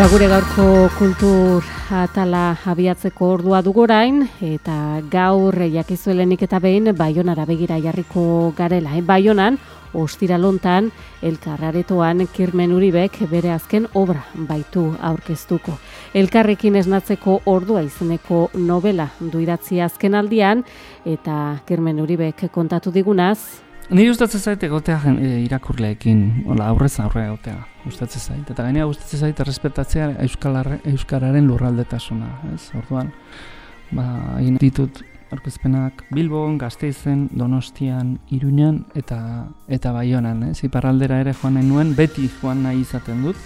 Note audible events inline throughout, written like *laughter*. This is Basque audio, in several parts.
Ba gure gaurko kultur atala abiatzeko ordua dugorain eta gaur jakizuelenik eta behin Baionara begira jarriko garela. Eh? Baionan, ostiralontan, elkarraretoan Kirmen Uribek bere azken obra baitu aurkeztuko. Elkarrekin esnatzeko ordua izeneko novela du idatzi azken aldian eta Kirmen Uribek kontatu digunaz, Niri gustatzen zait egotea e, irakurleekin, hola, aurrez aurre egotea, gustatzen zait. Eta gainera gustatzen zait errespetatzea Euskararen lurraldetasuna, ez? Orduan, ba, egin ditut aurkezpenak Bilbon, Gasteizen, Donostian, Iruñan eta eta Baionan, ez? Iparraldera ere joan nahi nuen, beti joan nahi izaten dut.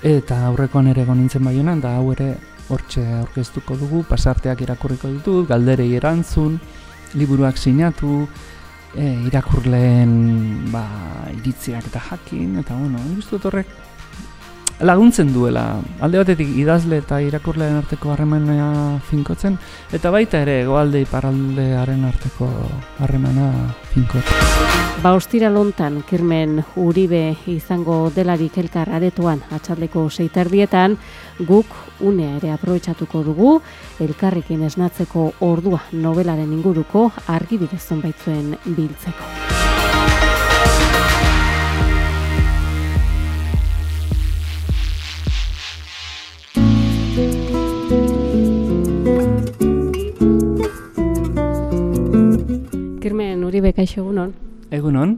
Eta aurrekoan ere egon nintzen Baionan, da hau ere hortxe aurkeztuko dugu, pasarteak irakurriko ditut, galderei erantzun, liburuak sinatu, e, irakurleen ba, iritziak eta jakin, eta bueno, nik uste horrek laguntzen duela, alde batetik idazle eta irakurleen arteko harremana finkotzen, eta baita ere goalde iparraldearen arteko harremana finkotzen. Ba ostira lontan, Kirmen Uribe izango delarik elkar aretoan atxaldeko seiterdietan, guk unea ere aprobetsatuko dugu, elkarrekin esnatzeko ordua novelaren inguruko argibide zonbaitzuen biltzeko. Uribe kaixo egunon. Egunon,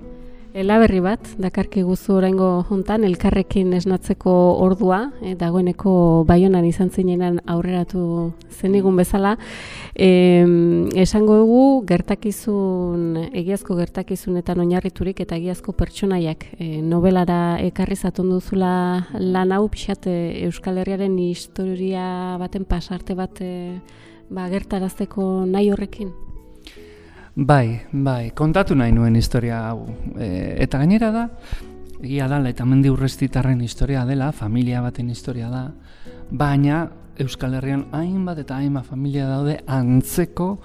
Elaberri bat, dakarki guzu oraingo hontan elkarrekin esnatzeko ordua, e, dagoeneko baionan izan zinenan aurreratu zenigun bezala, e, esango dugu gertakizun, egiazko gertakizunetan oinarriturik eta egiazko pertsonaiak e, novelara ekarri zatun duzula lan hau pixat e, Euskal Herriaren historia baten pasarte bat e, ba, gertarazteko nahi horrekin. Bai, bai, kontatu nahi nuen historia hau. E, eta gainera da, egia da, eta mendi urrestitarren historia dela, familia baten historia da, baina Euskal Herrian hainbat eta hainbat familia daude antzeko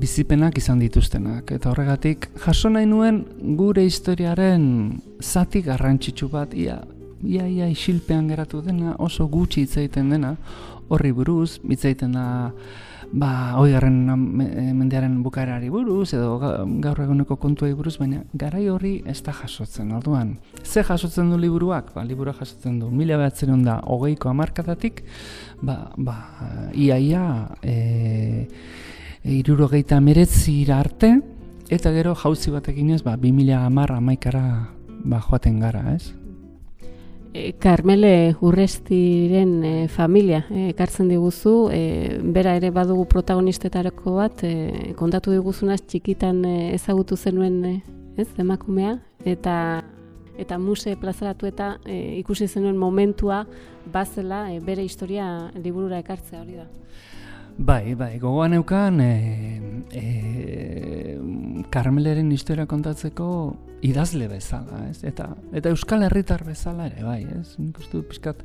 bizipenak izan dituztenak. Eta horregatik, jaso nahi nuen gure historiaren zati garrantzitsu bat, ia, ia, ia isilpean geratu dena, oso gutxi hitz egiten dena, horri buruz, hitz egiten da, ba, oigarren mendearen bukaerari buruz, edo ga- gaur eguneko kontuei buruz, baina garai horri ez da jasotzen, orduan. Ze jasotzen du liburuak? Ba, liburua jasotzen du, mila behatzen da, hogeiko amarkadatik, ba, ba, ia, ia, e, irurogeita meretzira arte, eta gero jauzi batekin ez, ba, 2000 amar amaikara ba, joaten gara, ez? E, Carmele Urrestiren e, familia e, ekartzen diguzu, e, bera ere badugu protagonistetarako bat, e, kontatu diguzunaz txikitan e, ezagutu zenuen e, ez, emakumea, eta eta muse plazaratu eta e, ikusi zenuen momentua bazela e, bere historia liburura ekartzea hori da. Bai, bai, gogoan eukan e, e, Karmeleren historia kontatzeko idazle bezala, ez? Eta, eta Euskal Herritar bezala ere, bai, ez? Nik uste dut pixkat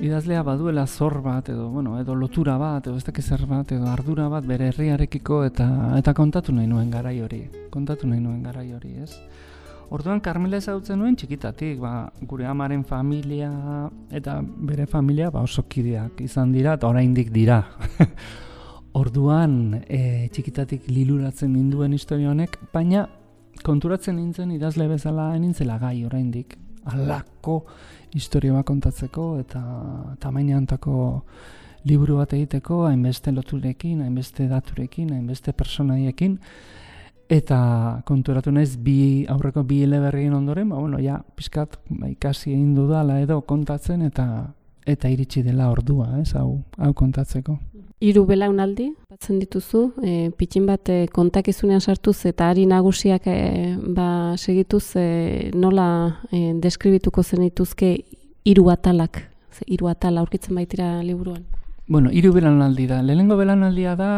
idazlea baduela zor bat, edo, bueno, edo lotura bat, edo ez zer bat, edo ardura bat bere herriarekiko, eta, eta kontatu nahi nuen garai hori, kontatu nahi nuen garai hori, ez? Orduan Carmela ezagutzen nuen txikitatik, ba, gure amaren familia eta bere familia ba, oso kideak izan dira eta oraindik dira. *laughs* Orduan e, txikitatik liluratzen ninduen historia honek, baina konturatzen nintzen idazle bezala nintzela gai oraindik alako historia bat kontatzeko eta tamaineantako liburu bat egiteko, hainbeste loturekin, hainbeste daturekin, hainbeste personaiekin, Eta konturatu naiz bi aurreko bi eleberrien ondoren, ba bueno, ja pizkat ba, ikasi egin dudala edo kontatzen eta eta iritsi dela ordua, ez, hau hau kontatzeko. Hiru belaunaldi batzen dituzu, e, pitxin bat e, kontakizunean sartuz eta ari nagusiak e, ba, segituz e, nola e, deskribituko zenituzke hiru atalak, hiru atal aurkitzen baitira liburuan. Bueno, hiru belanaldi da. Lehenengo belanaldia da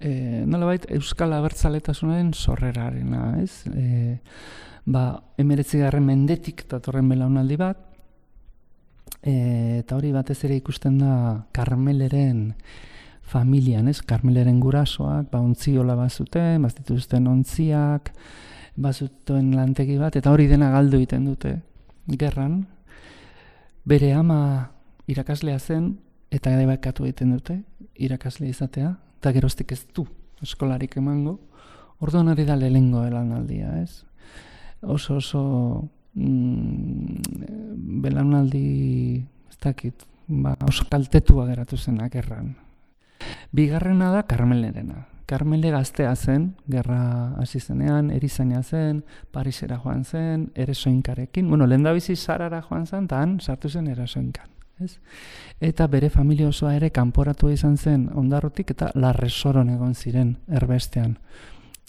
e, nolabait Euskal Abertzaletasunaren sorrerarena, ez? E, ba, emeretzigarren mendetik datorren belaunaldi bat, e, eta hori batez ere ikusten da Karmeleren familian, ez? Karmeleren gurasoak, ba, ontziola bazuten, bazituzten ontziak, bazuten lantegi bat, eta hori dena galdu egiten dute, gerran, bere ama irakaslea zen, eta ere bakatu egiten dute, irakasle izatea, eta geroztik ez du eskolarik emango, orduan hori da lehengo elanaldia, ez? Oso oso mm, belanaldi, ez dakit, ba, oso kaltetua geratu zenak erran. Bigarrena da Karmelerena. Karmele gaztea zen, gerra hasi zenean, erizaina zen, Parisera joan zen, eresoinkarekin. Bueno, lehen da bizi Sarara joan zen, eta han sartu zen eresoinkan. Ez? Eta bere familia osoa ere kanporatu izan zen ondarrotik eta larresoron egon ziren erbestean.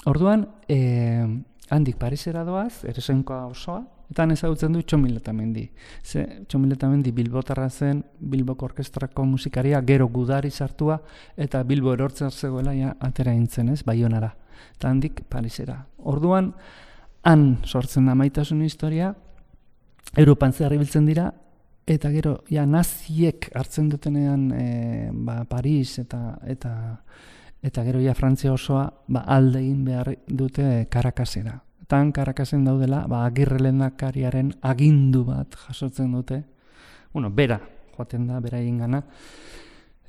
Orduan, e, handik Parisera doaz, eresoinkoa osoa, eta ezagutzen du txomiletamendi. Ze txomiletamendi bilbotarra zen, bilboko orkestrako musikaria, gero gudari sartua, eta bilbo erortzen zegoela ja atera intzen ez, baionara. Eta handik Parisera. Orduan, han sortzen da maitasun historia, Europan zehar ibiltzen dira, eta gero, ja, naziek hartzen dutenean e, ba, Paris eta eta eta gero ja Frantzia osoa ba, alde egin behar dute Karakasera. Tan Karakasen daudela, ba, agirre lehendakariaren agindu bat jasotzen dute. Bueno, bera, joaten da, bera gana.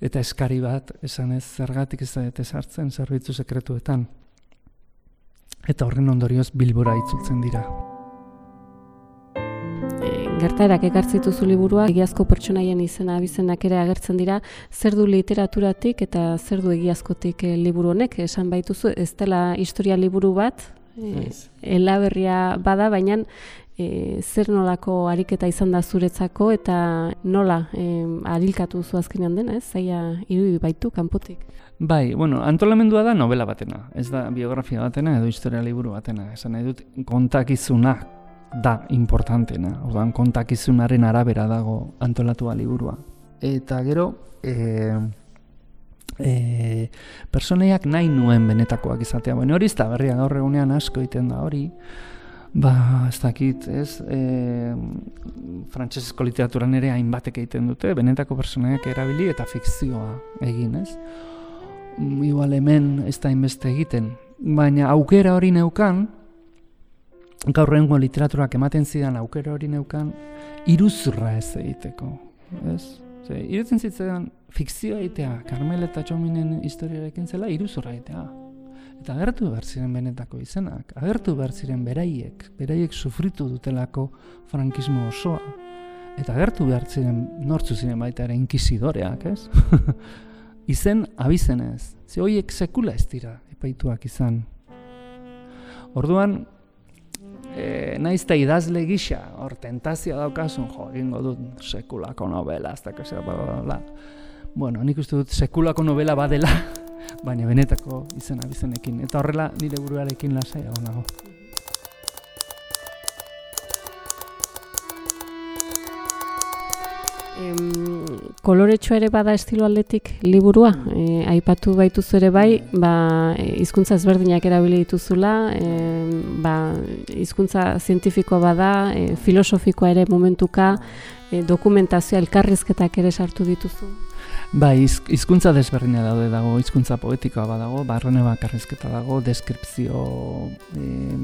Eta eskari bat, esan ez, zergatik ez da sartzen zerbitzu sekretuetan. Eta horren ondorioz bilbora itzultzen dira gertaerak ekartzitu zu liburua, egiazko pertsonaien izena abizenak ere agertzen dira, zer du literaturatik eta zer du egiazkotik e, liburu honek, esan baituzu, ez dela historia liburu bat, e, elaberria bada, baina e, zer nolako ariketa izan da zuretzako eta nola e, arilkatu zu azkenean dena, ez? Zaila irudi baitu kanpotik. Bai, bueno, antolamendua da novela batena, ez da biografia batena edo historia liburu batena, esan nahi dut kontakizuna da importantena, orduan kontakizunaren arabera dago antolatua liburua. Eta gero, e, e, personeiak nahi nuen benetakoak izatea. Bueno, hori ez da berria gaur egunean asko egiten da hori, ba, ez dakit, ez, e, frantsesesko literaturan ere hainbatek egiten dute, benetako personeiak erabili eta fikzioa egin, ez? Igual hemen ez da inbeste egiten, baina aukera hori neukan, gaur rengo literaturak ematen zidan aukera hori neukan, iruzurra ez egiteko. Ez? Ze, irutzen zitzen fikzioa egitea, Carmel eta Txominen historiarekin zela, iruzurra egitea. Eta agertu behar ziren benetako izenak, agertu behar ziren beraiek, beraiek sufritu dutelako frankismo osoa. Eta agertu behar ziren nortzu ziren baita ere inkizidoreak, ez? *laughs* Izen abizenez, ze horiek sekula ez dira, epaituak izan. Orduan, e, naiz eta idazle gisa, hor tentazia daukasun, jo, egingo dut sekulako novela, ez bla, bla. Bueno, nik uste dut sekulako novela badela, *laughs* baina benetako izena bizenekin. Eta horrela nire buruarekin lasai nago. Em, koloretsua ere bada estilo aldetik liburua. E, aipatu baituzu ere bai, ba, hizkuntza ezberdinak erabili dituzula, e, ba, hizkuntza zientifikoa bada, e, filosofikoa ere momentuka, e, dokumentazioa elkarrizketak ere sartu dituzu. Ba, hizkuntza desberdina daude dago, hizkuntza poetikoa badago, barrone bakarrizketa dago, deskripzio eh,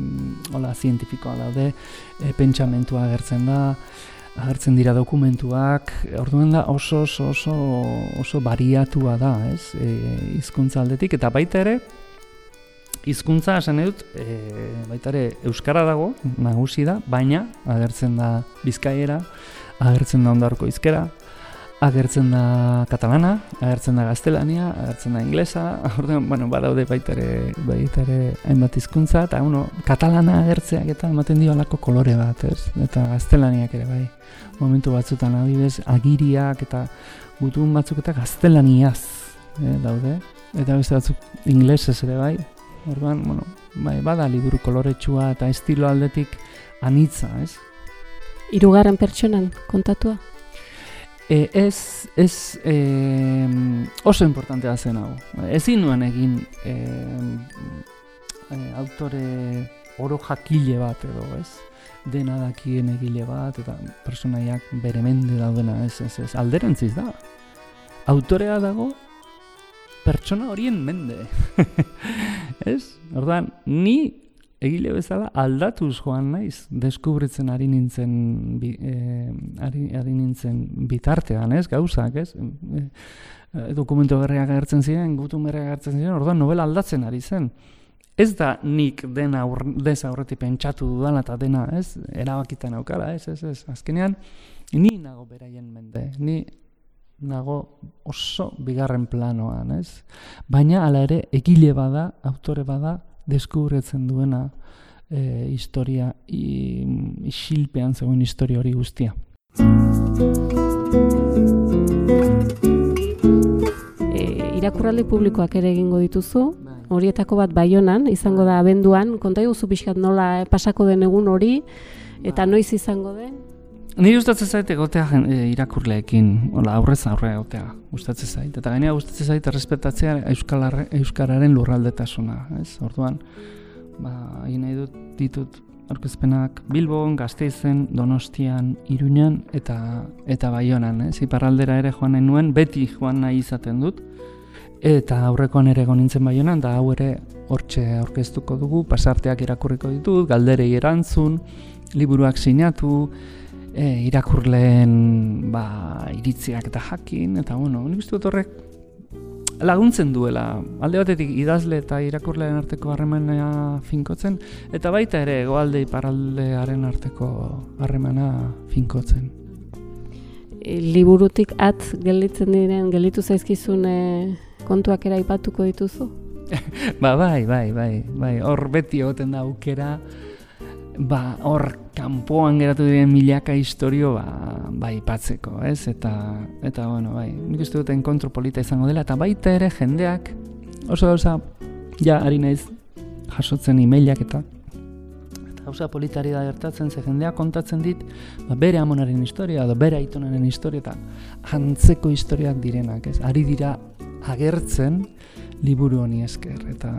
hola, zientifikoa daude, e, pentsamentua agertzen da, agertzen dira dokumentuak, orduan da oso oso oso, oso bariatua da, ez? E, hizkuntza aldetik eta baita ere hizkuntza esan dut, e, baita ere euskara dago, nagusi da, baina agertzen da Bizkaiera, agertzen da Ondarko hizkera, agertzen da katalana, agertzen da gaztelania, agertzen da inglesa, *laughs* orduan, bueno, badaude baita ere, baita ere hainbat hizkuntza eta uno, katalana agertzeak eta ematen dio alako kolore bat, ez? Eta gaztelaniak ere bai, momentu batzutan adibidez, agiriak eta gutun batzuk eta gaztelaniaz eh, daude, eta beste batzuk inglesez ere bai, orduan, bueno, bai, bada liburu koloretsua eta estilo aldetik anitza, ez? Hirugarren pertsonan kontatua? E, ez, ez e, oso importantea zen hau. Ezin nuen egin e, e, autore oro jakile bat edo, ez? Dena dakien egile bat eta personaiak bere mende daudena, ez, ez, ez. Alderantziz da. Autorea dago pertsona horien mende. *laughs* ez? Ordan, ni egile bezala aldatuz joan naiz deskubritzen ari nintzen bi, e, ari, ari nintzen bitartean, ez? Gauzak, ez? E, dokumento berriak agertzen ziren, gutun berriak agertzen ziren, orduan novela aldatzen ari zen. Ez da nik dena aur, dez aurretik pentsatu dudala eta dena, ez? Erabakitan aukala, ez, ez, ez. Azkenean, ni nago beraien mende, ni nago oso bigarren planoan, ez? Baina, hala ere, egile bada, autore bada, deskubretzen duena e, historia i, isilpean zegoen historia hori guztia. E, irakurraldi publikoak ere egingo dituzu, horietako bat baionan, izango da abenduan, konta iguzu pixkat nola eh, pasako den egun hori, eta noiz izango den? Ni gustatzen zait egotea e, irakurleekin, hola, aurrez aurre egotea, gustatzen zait. Eta gainera gustatzen zait errespetatzea Euskararen lurraldetasuna, ez? Orduan, ba, egin nahi dut ditut aurkezpenak Bilbon, Gasteizen, Donostian, Iruñan eta eta Baionan, ez? Iparraldera ere joan nahi nuen, beti joan nahi izaten dut. Eta aurrekoan ere egon nintzen Baionan, da hau ere hortxe aurkeztuko dugu, pasarteak irakurriko ditut, galderei erantzun, liburuak sinatu, e, irakurleen ba, iritziak eta jakin, eta bueno, nik uste dut horrek laguntzen duela, alde batetik idazle eta irakurleen arteko harremana finkotzen, eta baita ere egoalde iparaldearen arteko harremana finkotzen. E, liburutik at gelditzen diren, gelditu zaizkizun e, kontuak era ipatuko dituzu? *laughs* ba, bai, bai, bai, bai, hor beti egoten da aukera, ba, hor kanpoan geratu diren milaka historio ba, ba ipatzeko, ez? Eta, eta bueno, bai, nik uste dut enkontro polita izango dela, eta baita ere jendeak, oso gauza, ja, ari naiz jasotzen emailak eta eta gauza politari da gertatzen, ze jendeak kontatzen dit, ba, bere amonaren historia, edo bere aitonaren historia, eta antzeko historiak direnak, ez? Ari dira agertzen liburu honi esker, eta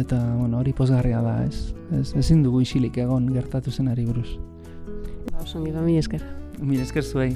eta bueno, hori pozgarria da, ez? Ez ezin dugu isilik egon gertatu zen ari buruz. Ba, oso mi esker. Mi esker zuei.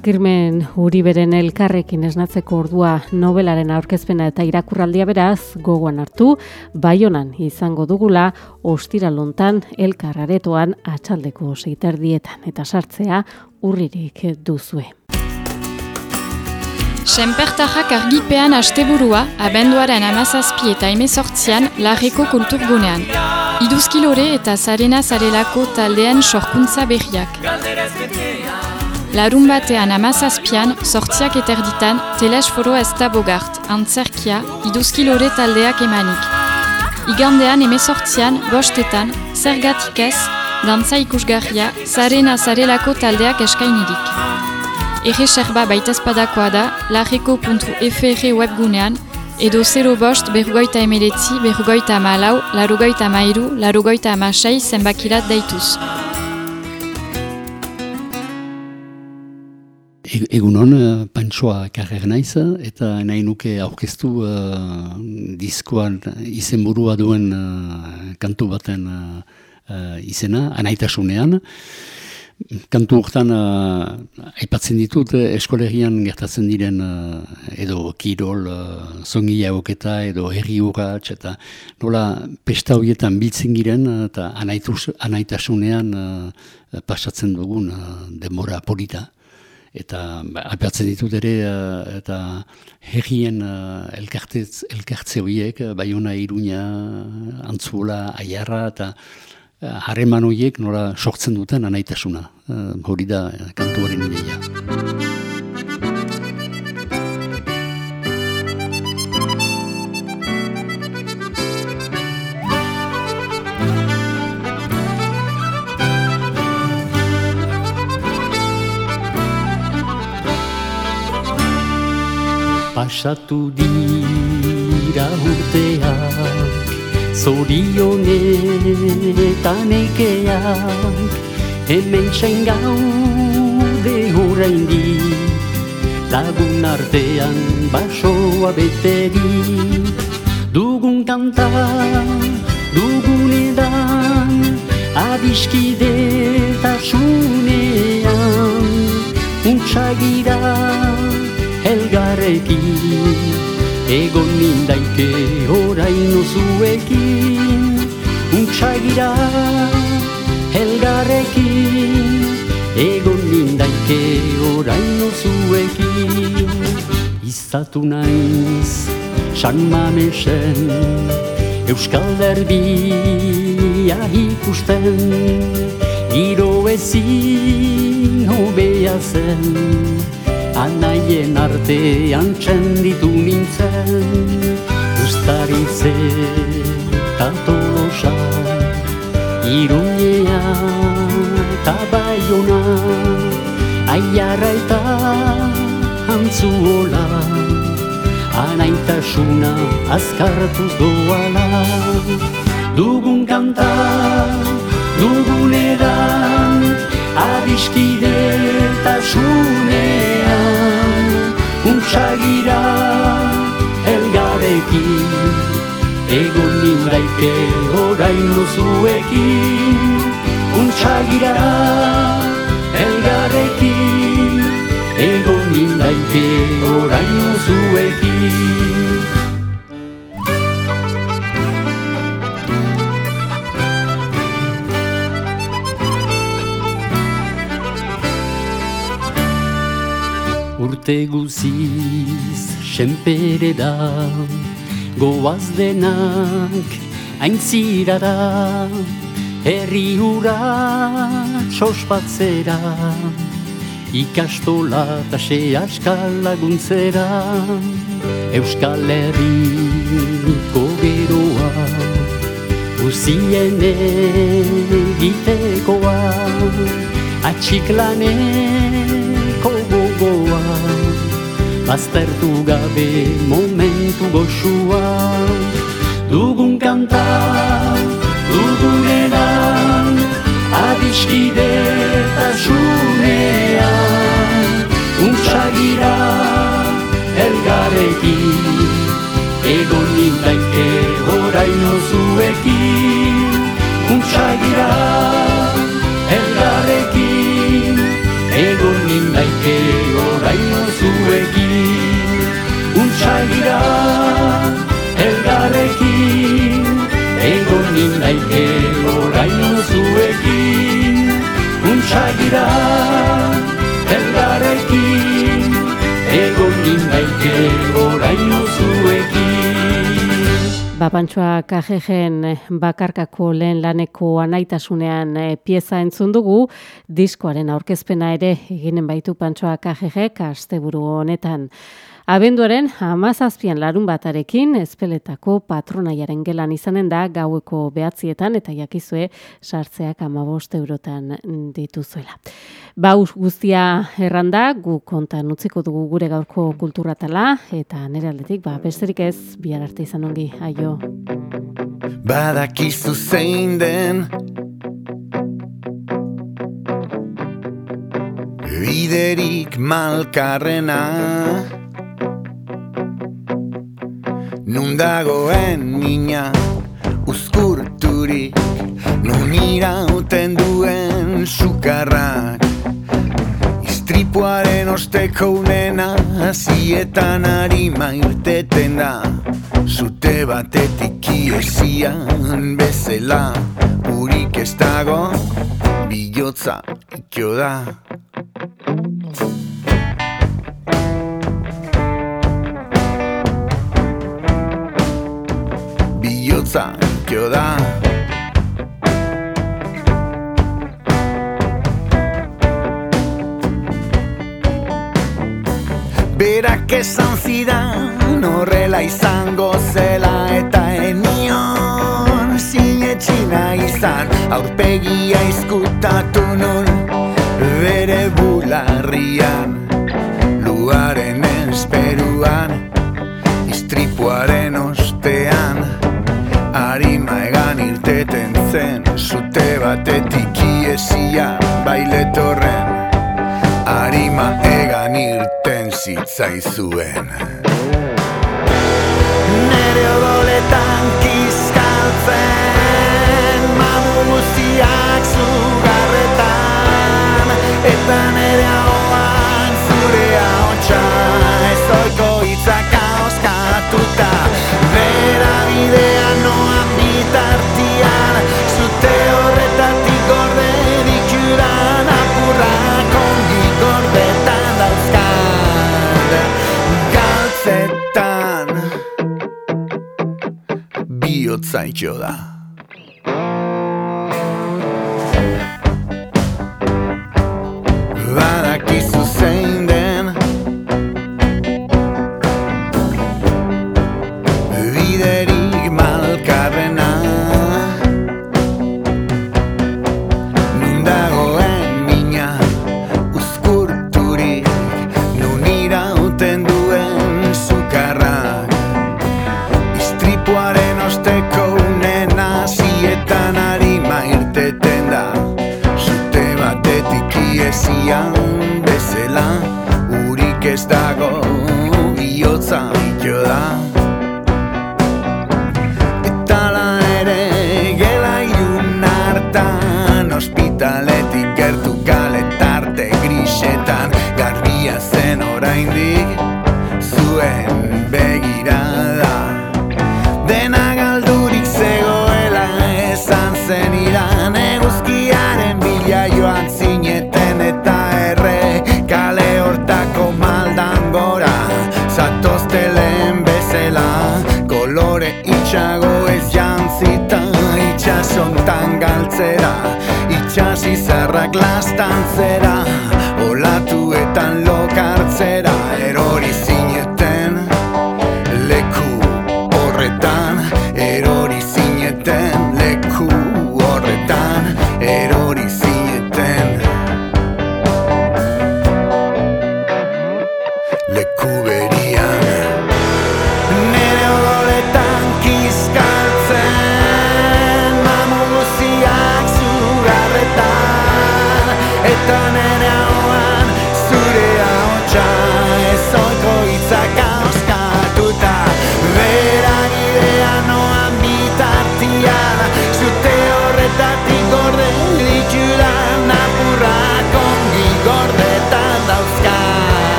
Bakirmen Uriberen elkarrekin esnatzeko ordua nobelaren aurkezpena eta irakurraldia beraz gogoan hartu, baionan izango dugula ostiralontan elkarraretoan atxaldeko seiterdietan eta sartzea urririk duzue. Senpertarrak argipean asteburua, abenduaren amazazpi eta emezortzian larreko kulturgunean. Iduzkilore eta zarena zarelako taldean sorkuntza berriak. Larun batean amazazpian, sortziak eterditan, teles foro ez da bogart, antzerkia, iduzkilore taldeak emanik. Igandean emezortzian, bostetan, zergatik ez, dantza ikusgarria, zaren azarelako taldeak eskainirik. Ege serba baitazpadakoa da, larreko.fr webgunean, edo 0 bost berrugoita emeletzi, berrugoita amalau, larugoita amairu, larugoita amasei zenbakirat daituz. Egunon, uh, Pantsoa karrer naiz, eta nahi nuke aurkeztu uh, diskoan izenburua duen uh, kantu baten uh, uh, izena, anaitasunean. Kantu hortan uh, aipatzen ditut eskolegian gertatzen diren edo kirol, uh, zongila oketa edo herri urratx, eta nola pesta horietan biltzen giren eta anaitasunean uh, pasatzen dugun uh, demora polita eta ba, apatzen ditut ere uh, eta herrien uh, elkartze horiek, uh, Baiona Iruña, Antzuola, Aiarra eta harreman horiek nola sortzen duten anaitasuna. Hori da uh, kantu ideia. Pasatu dira urteak Zorionetan ekeak Hemen txain gaude horreindi Lagun artean basoa beteri Dugun kanta, dugun edan Adiskide tasunean Untsagira Egon nindaike oraino zuekin Untsagira elgarrekin Egon nindaike oraino zuekin Izatu naiz San Mamesen Euskal Derbia ikusten Giro ezin hobea zen Anaien artean txenditu nintzen Uztaritze eta tolosa Iruñea eta baiona Aiarra eta antzuola. Anaitasuna azkartuz doala Dugun kanta, dugun edan Adiskide tasunean Untsagira elgarekin Egon nindaike oraino zuekin Untsagira elgarekin Egon nindaike oraino zuekin Urte guziz senpere da. Goaz denak aintzira da Herri hura txospatzera. Ikastola eta se askal laguntzera Euskal Herriko geroa. Uzien egitekoa Atxiklaneko Baztertu gabe momentu goxua. Dugun kanta, dugun edan Adiskide tasunean Untsagira elgarekin Egon nindaike oraino zuekin. Untsagira Egon nindaike oraino zuekin. Untsagira elgarekin Egon nindaike oraino zuekin. Ba, Pantsoa KGGen bakarkako lehen laneko anaitasunean eh, pieza entzun dugu, diskoaren aurkezpena ere eginen baitu Pantsoa KGG asteburu honetan. Abenduaren amazazpian larun batarekin ezpeletako patronaiaren gelan izanen da gaueko behatzietan eta jakizue sartzeak amabost eurotan dituzuela. Baus guztia erranda, gu kontan utziko dugu gure gaurko kulturatala eta nire aldetik, ba, besterik ez, bihar arte izan ongi, aio. Badakizu zein den Biderik malkarrena Nun dagoen mina uzkurturik. Nun irauten duen sukarrak. Istripuaren osteko unena Zietan harima irteten da. Zute batetik iesian bezela Urik ez dago Bilotza ikio da Bilotza ikio da Berak esan zidan horrela izango zela eta enion sinetxina izan. Aurpegia izkutatu nun bere bularrian luaren esperuan poesia bailetorren Arima egan irten zitzaizuen. Arima いいよっさん一応だ gezurrak lastantzera zera.